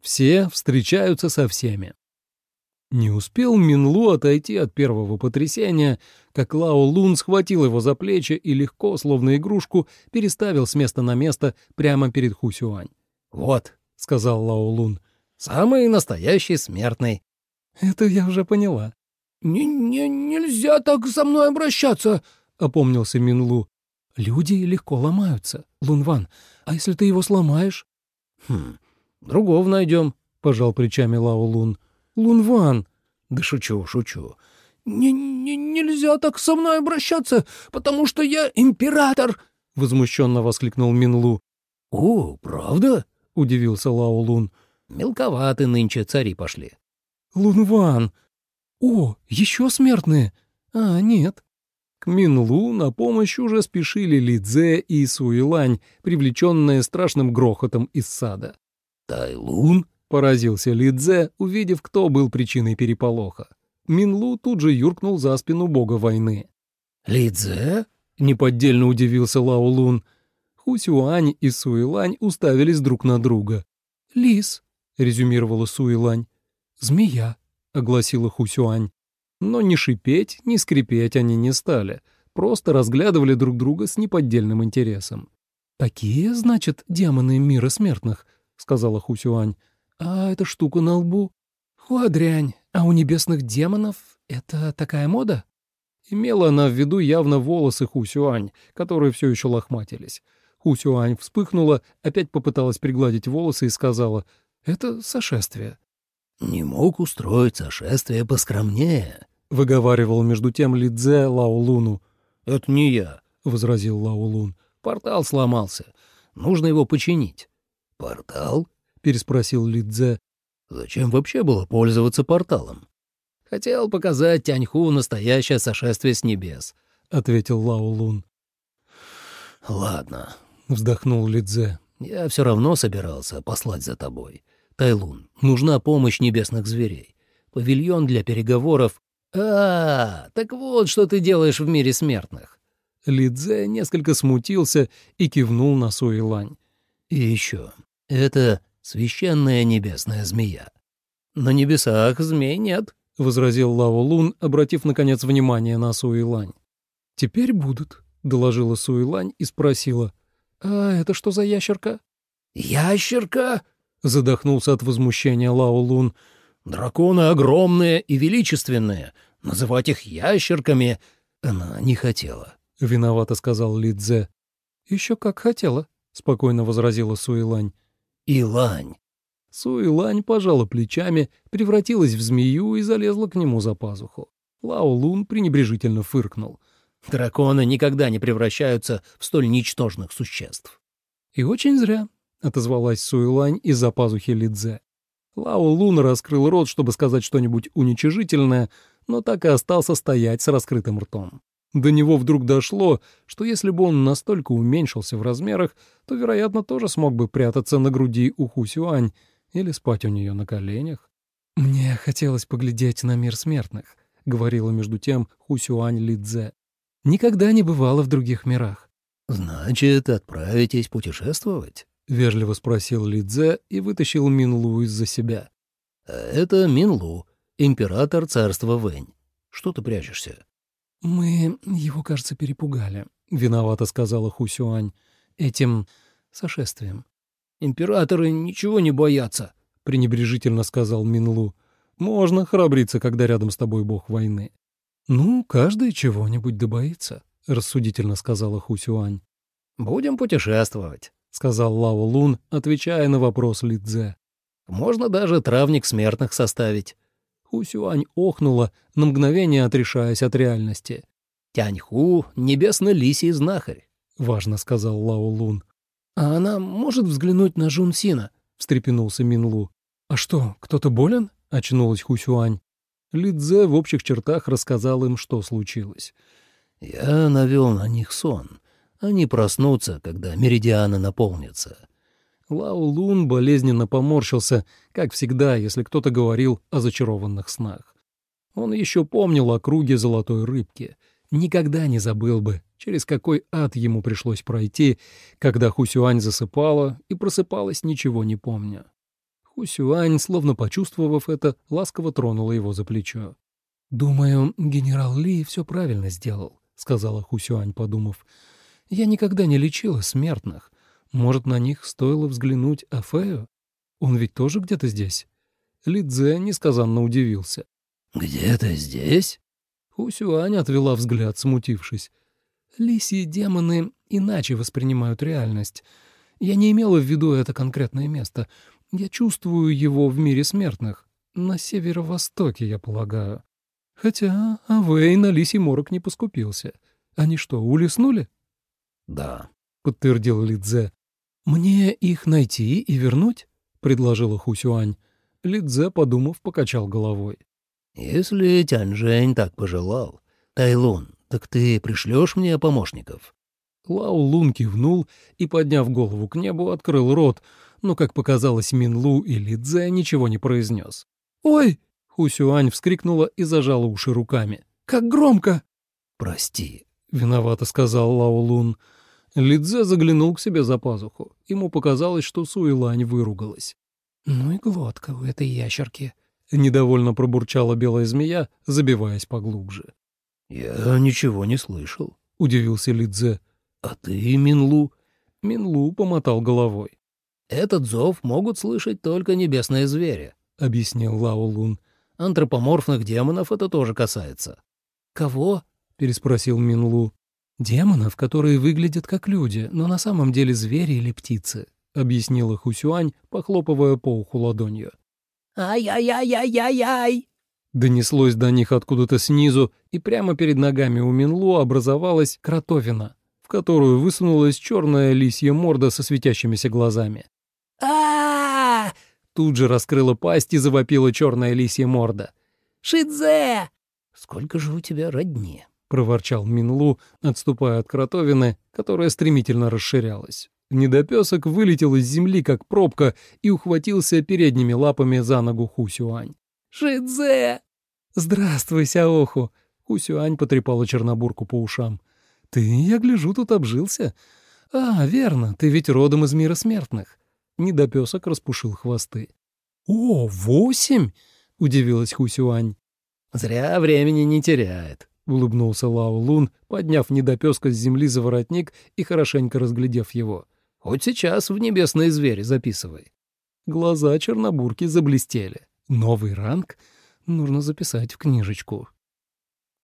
Все встречаются со всеми. Не успел Минлу отойти от первого потрясения, как Лао Лун схватил его за плечи и легко, словно игрушку, переставил с места на место прямо перед Хусюань. «Вот», — сказал Лао Лун, — «самый настоящий смертный». «Это я уже поняла». «Не, не, «Нельзя так со мной обращаться», — опомнился Минлу. «Люди легко ломаются, Лунван. А если ты его сломаешь?» «Хм, другого найдем», — пожал плечами Лао Лун. Лунван!» «Да шучу, шучу. Не, не, нельзя так со мной обращаться, потому что я император!» — возмущенно воскликнул Минлу. «О, правда?» — удивился Лао Лун. «Мелковаты нынче цари пошли». «Лунван! О, еще смертные! А, нет». К Минлу на помощь уже спешили Лидзе и Суэлань, привлеченные страшным грохотом из сада. «Тайлун?» Поразился Лидзе, увидев, кто был причиной переполоха. Минлу тут же юркнул за спину бога войны. «Лидзе?» — неподдельно удивился Лао Лун. Хусюань и Суэлань уставились друг на друга. «Лис», — резюмировала Суэлань. «Змея», — огласила Хусюань. Но ни шипеть, ни скрипеть они не стали, просто разглядывали друг друга с неподдельным интересом. «Такие, значит, демоны мира смертных», — сказала Хусюань. «А эта штука на лбу? Хуадрянь, а у небесных демонов это такая мода?» Имела она в виду явно волосы Хусюань, которые все еще лохматились. Хусюань вспыхнула, опять попыталась пригладить волосы и сказала, «Это сошествие». «Не мог устроить сошествие поскромнее», — выговаривал между тем Лидзе Лаолуну. «Это не я», — возразил Лаолун. «Портал сломался. Нужно его починить». «Портал?» — переспросил Лидзе. «Зачем вообще было пользоваться порталом?» «Хотел показать Тяньху настоящее сошествие с небес», — ответил Лао Лун. «Ладно», — вздохнул Лидзе. «Я все равно собирался послать за тобой. Тайлун, нужна помощь небесных зверей. Павильон для переговоров. А, так вот, что ты делаешь в мире смертных». Лидзе несколько смутился и кивнул на Суэлань. «И еще. Это священная небесная змея. На небесах змей нет, — возразил Лао Лун, обратив, наконец, внимание на Суэлань. «Теперь будут», — доложила Суэлань и спросила. «А это что за ящерка?» «Ящерка?» — задохнулся от возмущения Лао Лун. «Драконы огромные и величественные. Называть их ящерками она не хотела», — виновато сказал Лидзе. «Еще как хотела», — спокойно возразила Суэлань. Илань. Суэлань пожала плечами, превратилась в змею и залезла к нему за пазуху. Лао Лун пренебрежительно фыркнул. «Драконы никогда не превращаются в столь ничтожных существ». «И очень зря», — отозвалась Суэлань из-за пазухи Лидзе. Лао Лун раскрыл рот, чтобы сказать что-нибудь уничижительное, но так и остался стоять с раскрытым ртом. До него вдруг дошло, что если бы он настолько уменьшился в размерах, то, вероятно, тоже смог бы прятаться на груди у Хусюань или спать у нее на коленях. «Мне хотелось поглядеть на мир смертных», — говорила между тем Хусюань Лидзе. «Никогда не бывало в других мирах». «Значит, отправитесь путешествовать?» — вежливо спросил Лидзе и вытащил Минлу из-за себя. «А это Минлу, император царства Вэнь. Что ты прячешься?» «Мы его, кажется, перепугали», — виновато сказала Хусюань. «Этим сошествием». «Императоры ничего не боятся», — пренебрежительно сказал Минлу. «Можно храбриться, когда рядом с тобой бог войны». «Ну, каждый чего-нибудь добоится», — рассудительно сказала Хусюань. «Будем путешествовать», — сказал Лао Лун, отвечая на вопрос Лидзе. «Можно даже травник смертных составить». Хусюань охнула, на мгновение отрешаясь от реальности. «Тяньху — небесно-лисий знахарь», — важно сказал Лао Лун. «А она может взглянуть на Жун Сина?» — встрепенулся Минлу. «А что, кто-то болен?» — очнулась Хусюань. Лидзе в общих чертах рассказал им, что случилось. «Я навел на них сон. Они проснутся, когда меридианы наполнятся. Лао Лун болезненно поморщился, как всегда, если кто-то говорил о зачарованных снах. Он еще помнил о круге золотой рыбки. Никогда не забыл бы, через какой ад ему пришлось пройти, когда Хусюань засыпала и просыпалась, ничего не помня. Хусюань, словно почувствовав это, ласково тронула его за плечо. «Думаю, генерал Ли все правильно сделал», — сказала Хусюань, подумав. «Я никогда не лечила смертных. Может, на них стоило взглянуть Афею? Он ведь тоже где-то здесь?» Ли Цзэ несказанно удивился. «Где-то здесь?» Хусюань отвела взгляд, смутившись. «Лисьи демоны иначе воспринимают реальность. Я не имела в виду это конкретное место. Я чувствую его в мире смертных. На северо-востоке, я полагаю. Хотя Авей на лисий морок не поскупился. Они что, улеснули?» «Да», — подтвердил Лидзе. «Мне их найти и вернуть?» — предложила Хусюань. Лидзе, подумав, покачал головой. «Если Тяньжэнь так пожелал, Тайлун, так ты пришлешь мне помощников?» Лао Лун кивнул и, подняв голову к небу, открыл рот, но, как показалось Минлу и Лидзе, ничего не произнес. «Ой!» — Хусюань вскрикнула и зажала уши руками. «Как громко!» «Прости», — виновато сказал Лао Лун. Лидзе заглянул к себе за пазуху. Ему показалось, что Суэлань выругалась. «Ну и глотка у этой ящерки», — недовольно пробурчала белая змея, забиваясь поглубже. «Я ничего не слышал», — удивился Лидзе. «А ты, Минлу?» Минлу помотал головой. «Этот зов могут слышать только небесные звери», — объяснил Лао Лун. «Антропоморфных демонов это тоже касается». «Кого?» — переспросил Минлу. «Демонов, которые выглядят как люди, но на самом деле звери или птицы», — объяснила Хусюань, похлопывая по уху ладонью. «Ай-яй-яй-яй-яй-яй!» Донеслось до них откуда-то снизу, и прямо перед ногами у Минлу образовалась кротовина, в которую высунулась черная лисья морда со светящимися глазами. а Тут же раскрыла пасть и завопила черная лисья морда. «Шидзе! Сколько же у тебя родни?» — проворчал Минлу, отступая от кротовины, которая стремительно расширялась. Недопесок вылетел из земли, как пробка, и ухватился передними лапами за ногу Хусюань. «Шидзе!» «Здравствуй, Сяоху!» Хусюань потрепала Чернобурку по ушам. «Ты, я гляжу, тут обжился. А, верно, ты ведь родом из мира смертных». Недопесок распушил хвосты. «О, восемь!» — удивилась Хусюань. «Зря времени не теряет», — улыбнулся Лао Лун, подняв недопеска с земли за воротник и хорошенько разглядев его. «Хоть сейчас в небесные звери записывай». Глаза Чернобурки заблестели. Новый ранг? Нужно записать в книжечку.